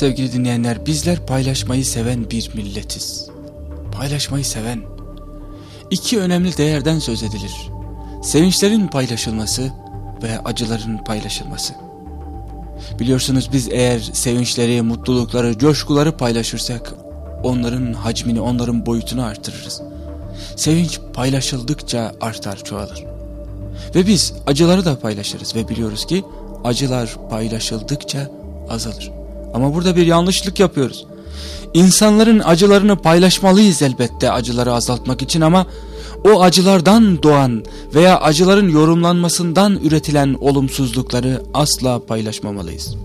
Sevgili dinleyenler bizler paylaşmayı seven bir milletiz. Paylaşmayı seven. İki önemli değerden söz edilir. Sevinçlerin paylaşılması ve acıların paylaşılması. Biliyorsunuz biz eğer sevinçleri, mutlulukları, coşkuları paylaşırsak onların hacmini, onların boyutunu artırırız. Sevinç paylaşıldıkça artar, çoğalır. Ve biz acıları da paylaşırız ve biliyoruz ki acılar paylaşıldıkça azalır. Ama burada bir yanlışlık yapıyoruz. İnsanların acılarını paylaşmalıyız elbette acıları azaltmak için ama o acılardan doğan veya acıların yorumlanmasından üretilen olumsuzlukları asla paylaşmamalıyız.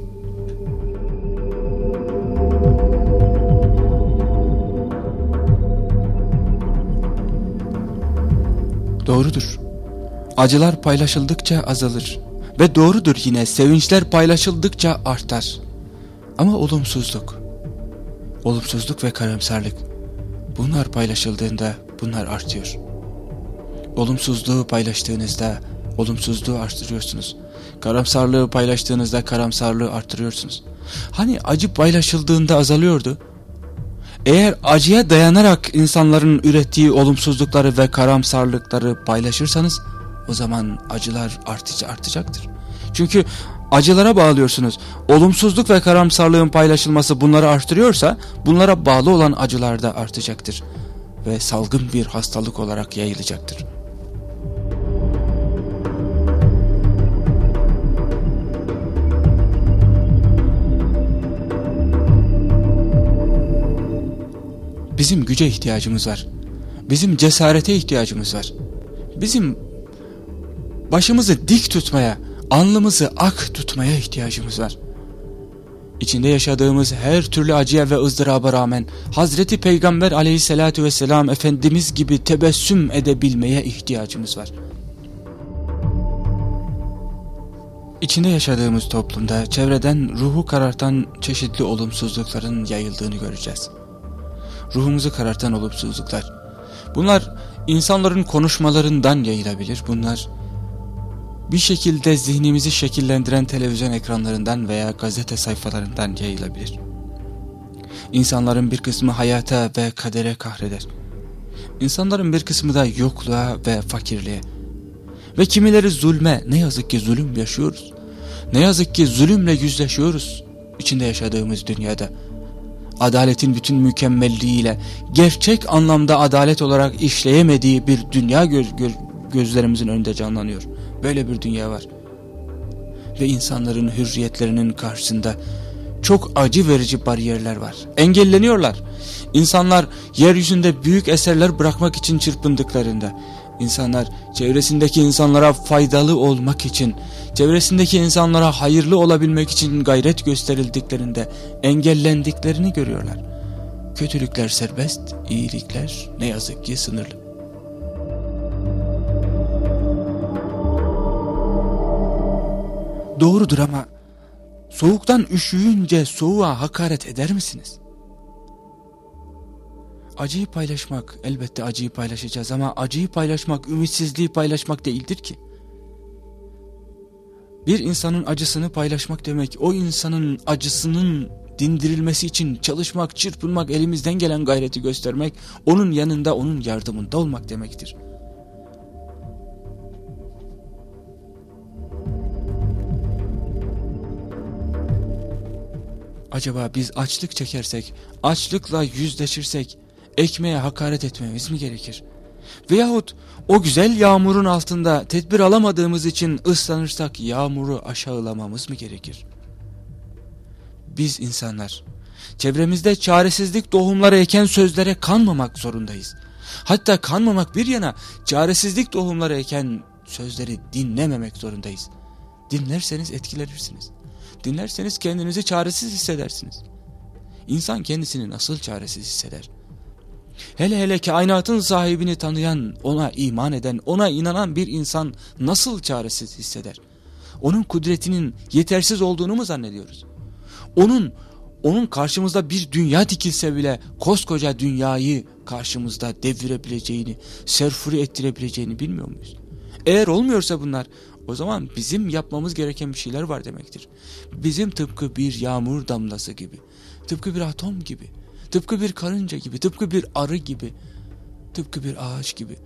Doğrudur. Acılar paylaşıldıkça azalır. Ve doğrudur yine sevinçler paylaşıldıkça artar. Ama olumsuzluk, olumsuzluk ve karamsarlık bunlar paylaşıldığında bunlar artıyor. Olumsuzluğu paylaştığınızda olumsuzluğu arttırıyorsunuz. Karamsarlığı paylaştığınızda karamsarlığı arttırıyorsunuz. Hani acı paylaşıldığında azalıyordu. Eğer acıya dayanarak insanların ürettiği olumsuzlukları ve karamsarlıkları paylaşırsanız o zaman acılar artıcı artacaktır. Çünkü acılara bağlıyorsunuz. Olumsuzluk ve karamsarlığın paylaşılması bunları arttırıyorsa bunlara bağlı olan acılar da artacaktır. Ve salgın bir hastalık olarak yayılacaktır. Bizim güce ihtiyacımız var. Bizim cesarete ihtiyacımız var. Bizim başımızı dik tutmaya, alnımızı ak tutmaya ihtiyacımız var. İçinde yaşadığımız her türlü acıya ve ızdıraba rağmen Hazreti Peygamber aleyhissalatü vesselam Efendimiz gibi tebessüm edebilmeye ihtiyacımız var. İçinde yaşadığımız toplumda çevreden ruhu karartan çeşitli olumsuzlukların yayıldığını göreceğiz. Ruhumuzu karartan olumsuzluklar. Bunlar insanların konuşmalarından yayılabilir. Bunlar bir şekilde zihnimizi şekillendiren televizyon ekranlarından veya gazete sayfalarından yayılabilir. İnsanların bir kısmı hayata ve kadere kahreder. İnsanların bir kısmı da yokluğa ve fakirliğe. Ve kimileri zulme, ne yazık ki zulüm yaşıyoruz. Ne yazık ki zulümle yüzleşiyoruz içinde yaşadığımız dünyada. Adaletin bütün mükemmelliğiyle gerçek anlamda adalet olarak işleyemediği bir dünya göz, göz, gözlerimizin önünde canlanıyor. Böyle bir dünya var. Ve insanların hürriyetlerinin karşısında çok acı verici bariyerler var. Engelleniyorlar. İnsanlar yeryüzünde büyük eserler bırakmak için çırpındıklarında, insanlar çevresindeki insanlara faydalı olmak için, çevresindeki insanlara hayırlı olabilmek için gayret gösterildiklerinde engellendiklerini görüyorlar. Kötülükler serbest, iyilikler ne yazık ki sınırlı. Doğrudur ama soğuktan üşüyünce soğuğa hakaret eder misiniz? Acıyı paylaşmak elbette acıyı paylaşacağız ama acıyı paylaşmak ümitsizliği paylaşmak değildir ki. Bir insanın acısını paylaşmak demek o insanın acısının dindirilmesi için çalışmak, çırpınmak, elimizden gelen gayreti göstermek, onun yanında, onun yardımında olmak demektir. Acaba biz açlık çekersek, açlıkla yüzleşirsek, ekmeğe hakaret etmemiz mi gerekir? Veyahut o güzel yağmurun altında tedbir alamadığımız için ıslanırsak yağmuru aşağılamamız mı gerekir? Biz insanlar çevremizde çaresizlik tohumları eken sözlere kanmamak zorundayız. Hatta kanmamak bir yana çaresizlik tohumları eken sözleri dinlememek zorundayız. Dinlerseniz etkilenirsiniz. Dinlerseniz kendinizi çaresiz hissedersiniz. İnsan kendisini nasıl çaresiz hisseder? Hele hele kainatın sahibini tanıyan, ona iman eden, ona inanan bir insan nasıl çaresiz hisseder? Onun kudretinin yetersiz olduğunu mu zannediyoruz? Onun onun karşımızda bir dünya dikilse bile koskoca dünyayı karşımızda devirebileceğini, serfuri ettirebileceğini bilmiyor muyuz? Eğer olmuyorsa bunlar o zaman bizim yapmamız gereken bir şeyler var demektir. Bizim tıpkı bir yağmur damlası gibi Tıpkı bir atom gibi, tıpkı bir karınca gibi, tıpkı bir arı gibi, tıpkı bir ağaç gibi.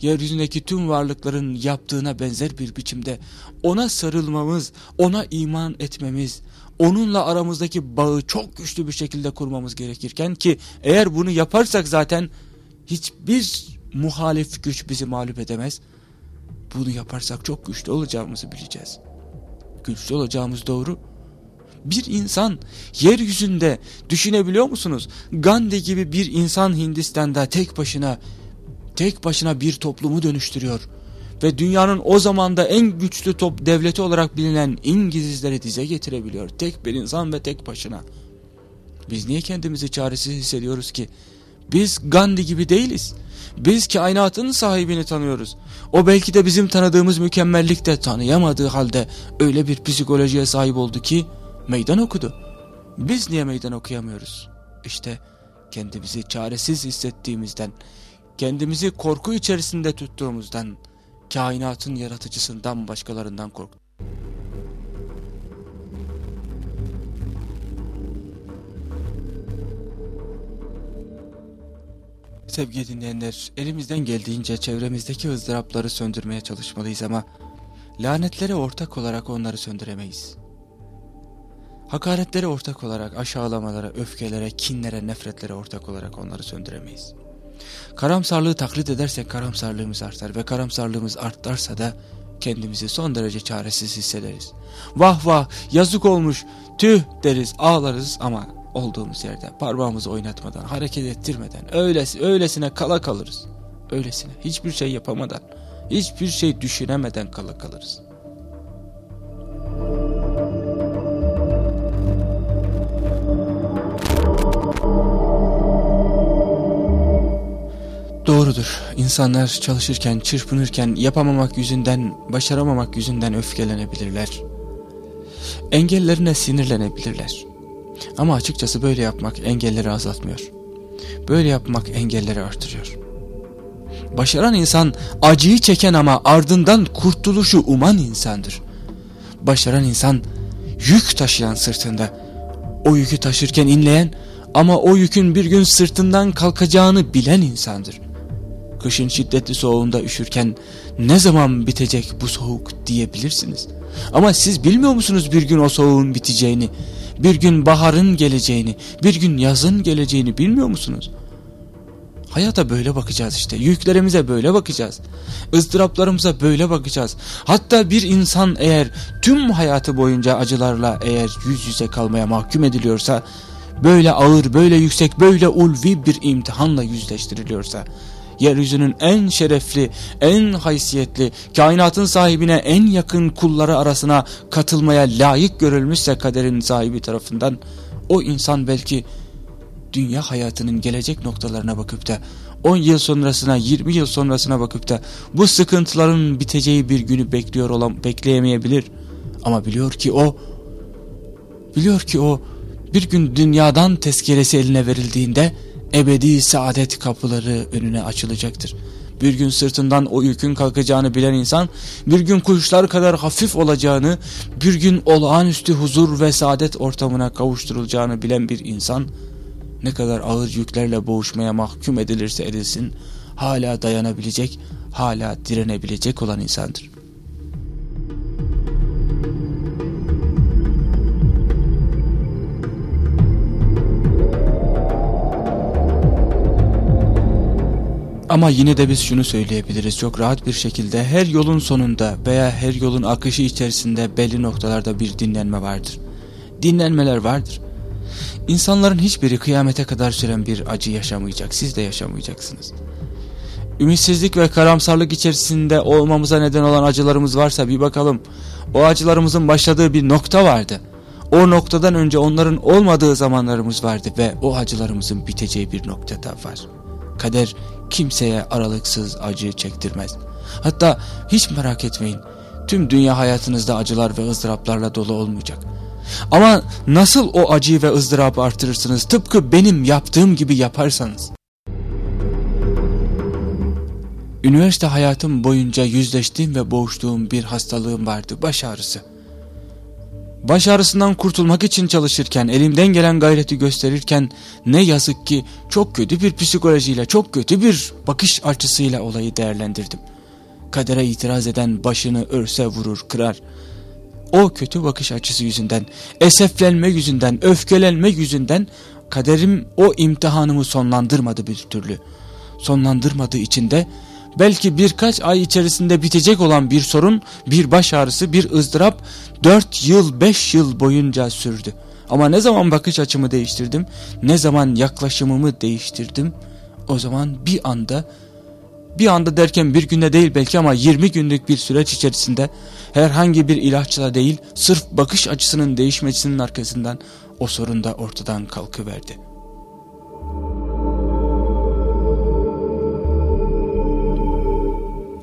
Yeryüzündeki tüm varlıkların yaptığına benzer bir biçimde ona sarılmamız, ona iman etmemiz, onunla aramızdaki bağı çok güçlü bir şekilde kurmamız gerekirken ki eğer bunu yaparsak zaten hiçbir muhalif güç bizi mağlup edemez. Bunu yaparsak çok güçlü olacağımızı bileceğiz. Güçlü olacağımız doğru. Bir insan yeryüzünde düşünebiliyor musunuz? Gandhi gibi bir insan Hindistan'da tek başına tek başına bir toplumu dönüştürüyor. Ve dünyanın o zamanda en güçlü top devleti olarak bilinen İngilizleri dize getirebiliyor. Tek bir insan ve tek başına. Biz niye kendimizi çaresiz hissediyoruz ki? Biz Gandhi gibi değiliz. Biz kainatın sahibini tanıyoruz. O belki de bizim tanıdığımız mükemmellikte tanıyamadığı halde öyle bir psikolojiye sahip oldu ki meydan okudu. Biz niye meydan okuyamıyoruz? İşte kendimizi çaresiz hissettiğimizden, kendimizi korku içerisinde tuttuğumuzdan, kainatın yaratıcısından başkalarından korktuk. Sevgili dinleyenler, elimizden geldiğince çevremizdeki ızdırapları söndürmeye çalışmalıyız ama lanetlere ortak olarak onları söndüremeyiz. Hakaretlere ortak olarak, aşağılamalara, öfkelere, kinlere, nefretlere ortak olarak onları söndüremeyiz. Karamsarlığı taklit edersek karamsarlığımız artar ve karamsarlığımız artarsa da kendimizi son derece çaresiz hissederiz. Vah vah yazık olmuş tüh deriz ağlarız ama olduğumuz yerde parmağımızı oynatmadan hareket ettirmeden öylesi, öylesine kala kalırız. Öylesine hiçbir şey yapamadan hiçbir şey düşünemeden kala kalırız. Doğrudur. İnsanlar çalışırken, çırpınırken, yapamamak yüzünden, başaramamak yüzünden öfkelenebilirler. Engellerine sinirlenebilirler. Ama açıkçası böyle yapmak engelleri azaltmıyor. Böyle yapmak engelleri artırıyor. Başaran insan acıyı çeken ama ardından kurtuluşu uman insandır. Başaran insan yük taşıyan sırtında, o yükü taşırken inleyen ama o yükün bir gün sırtından kalkacağını bilen insandır kışın şiddetli soğuğunda üşürken ne zaman bitecek bu soğuk diyebilirsiniz. Ama siz bilmiyor musunuz bir gün o soğuğun biteceğini, bir gün baharın geleceğini, bir gün yazın geleceğini bilmiyor musunuz? Hayata böyle bakacağız işte. Yüklerimize böyle bakacağız. ızdıraplarımıza böyle bakacağız. Hatta bir insan eğer tüm hayatı boyunca acılarla eğer yüz yüze kalmaya mahkum ediliyorsa, böyle ağır, böyle yüksek, böyle ulvi bir imtihanla yüzleştiriliyorsa, yeryüzünün en şerefli, en haysiyetli, kainatın sahibine en yakın kulları arasına katılmaya layık görülmüşse kaderin sahibi tarafından, o insan belki dünya hayatının gelecek noktalarına bakıp da 10 yıl sonrasına 20 yıl sonrasına bakıp da bu sıkıntıların biteceği bir günü bekliyor olan bekleyemeyebilir. Ama biliyor ki o biliyor ki o bir gün dünyadan tezkeresi eline verildiğinde ebedi saadet kapıları önüne açılacaktır. Bir gün sırtından o yükün kalkacağını bilen insan, bir gün kuşlar kadar hafif olacağını, bir gün olağanüstü huzur ve saadet ortamına kavuşturulacağını bilen bir insan, ne kadar ağır yüklerle boğuşmaya mahkum edilirse edilsin, hala dayanabilecek, hala direnebilecek olan insandır. Ama yine de biz şunu söyleyebiliriz çok rahat bir şekilde her yolun sonunda veya her yolun akışı içerisinde belli noktalarda bir dinlenme vardır. Dinlenmeler vardır. İnsanların hiçbiri kıyamete kadar süren bir acı yaşamayacak. Siz de yaşamayacaksınız. Ümitsizlik ve karamsarlık içerisinde olmamıza neden olan acılarımız varsa bir bakalım. O acılarımızın başladığı bir nokta vardı. O noktadan önce onların olmadığı zamanlarımız vardı ve o acılarımızın biteceği bir noktada var. Kader kimseye aralıksız acı çektirmez. Hatta hiç merak etmeyin. Tüm dünya hayatınızda acılar ve ızdıraplarla dolu olmayacak. Ama nasıl o acıyı ve ızdırabı artırırsınız tıpkı benim yaptığım gibi yaparsanız. Üniversite hayatım boyunca yüzleştiğim ve boğuştuğum bir hastalığım vardı baş ağrısı. Baş ağrısından kurtulmak için çalışırken, elimden gelen gayreti gösterirken ne yazık ki çok kötü bir psikolojiyle, çok kötü bir bakış açısıyla olayı değerlendirdim. Kadere itiraz eden başını örse vurur, kırar. O kötü bakış açısı yüzünden, eseflenme yüzünden, öfkelenme yüzünden kaderim o imtihanımı sonlandırmadı bir türlü. Sonlandırmadığı için de belki birkaç ay içerisinde bitecek olan bir sorun, bir baş ağrısı, bir ızdırap 4 yıl 5 yıl boyunca sürdü. Ama ne zaman bakış açımı değiştirdim, ne zaman yaklaşımımı değiştirdim, o zaman bir anda, bir anda derken bir günde değil belki ama 20 günlük bir süreç içerisinde herhangi bir ilaçla değil, sırf bakış açısının değişmesinin arkasından o sorun da ortadan kalkıverdi.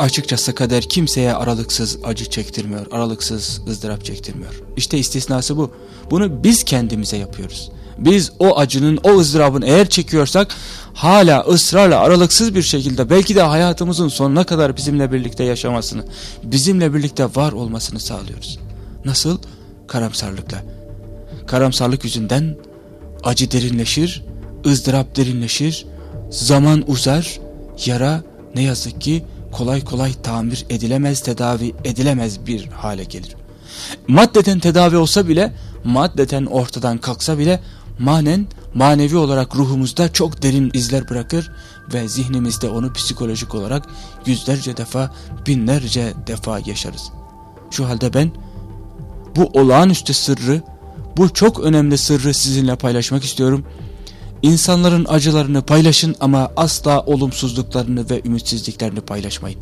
Açıkçası kader kimseye aralıksız acı çektirmiyor, aralıksız ızdırap çektirmiyor. İşte istisnası bu. Bunu biz kendimize yapıyoruz. Biz o acının, o ızdırabın eğer çekiyorsak hala ısrarla aralıksız bir şekilde belki de hayatımızın sonuna kadar bizimle birlikte yaşamasını, bizimle birlikte var olmasını sağlıyoruz. Nasıl? Karamsarlıkla. Karamsarlık yüzünden acı derinleşir, ızdırap derinleşir, zaman uzar, yara ne yazık ki kolay kolay tamir edilemez, tedavi edilemez bir hale gelir. Maddeten tedavi olsa bile, maddeten ortadan kalksa bile manen, manevi olarak ruhumuzda çok derin izler bırakır ve zihnimizde onu psikolojik olarak yüzlerce defa, binlerce defa yaşarız. Şu halde ben bu olağanüstü sırrı, bu çok önemli sırrı sizinle paylaşmak istiyorum. İnsanların acılarını paylaşın ama asla olumsuzluklarını ve ümitsizliklerini paylaşmayın.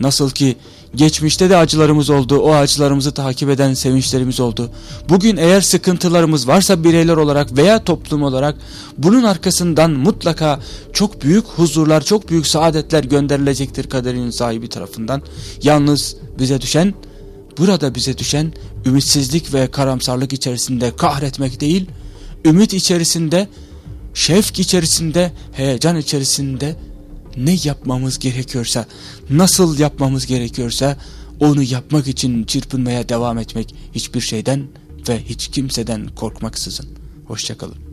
Nasıl ki geçmişte de acılarımız oldu, o acılarımızı takip eden sevinçlerimiz oldu. Bugün eğer sıkıntılarımız varsa bireyler olarak veya toplum olarak bunun arkasından mutlaka çok büyük huzurlar, çok büyük saadetler gönderilecektir kaderin sahibi tarafından. Yalnız bize düşen, burada bize düşen ümitsizlik ve karamsarlık içerisinde kahretmek değil, ümit içerisinde, şevk içerisinde, heyecan içerisinde ne yapmamız gerekiyorsa, nasıl yapmamız gerekiyorsa onu yapmak için çırpınmaya devam etmek hiçbir şeyden ve hiç kimseden korkmaksızın. Hoşçakalın.